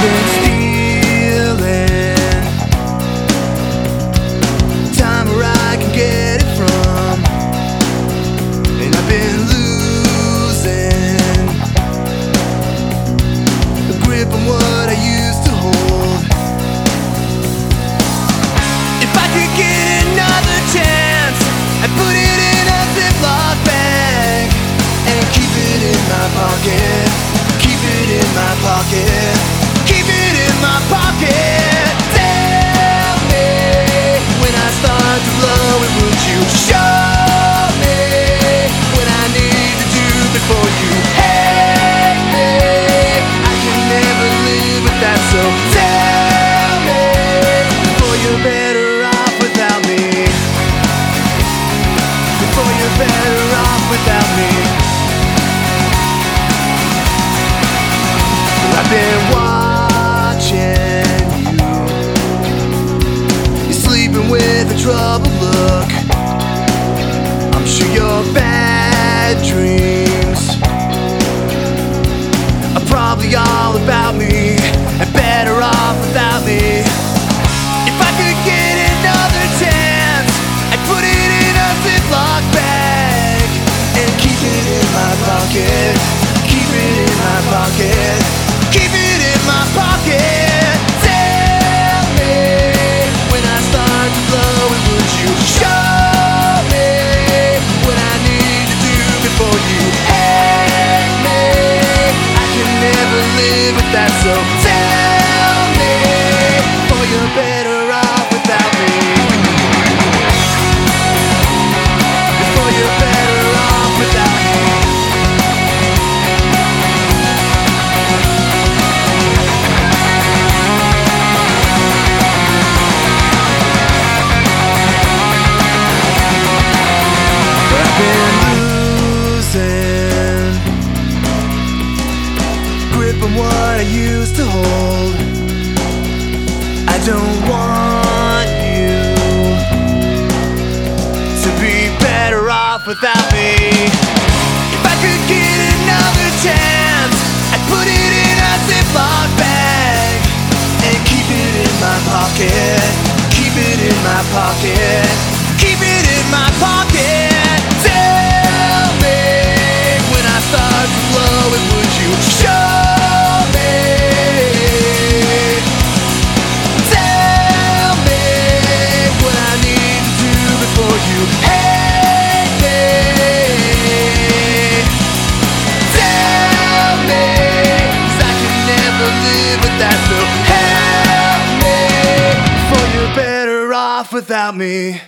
been from what I used to hold. I don't want you to be better off without me. If I could get another chance, I'd put it in a Ziploc bag and keep it in my pocket. Keep it in my pocket. Keep it in my pocket. Live but that so help me For you're better off without me.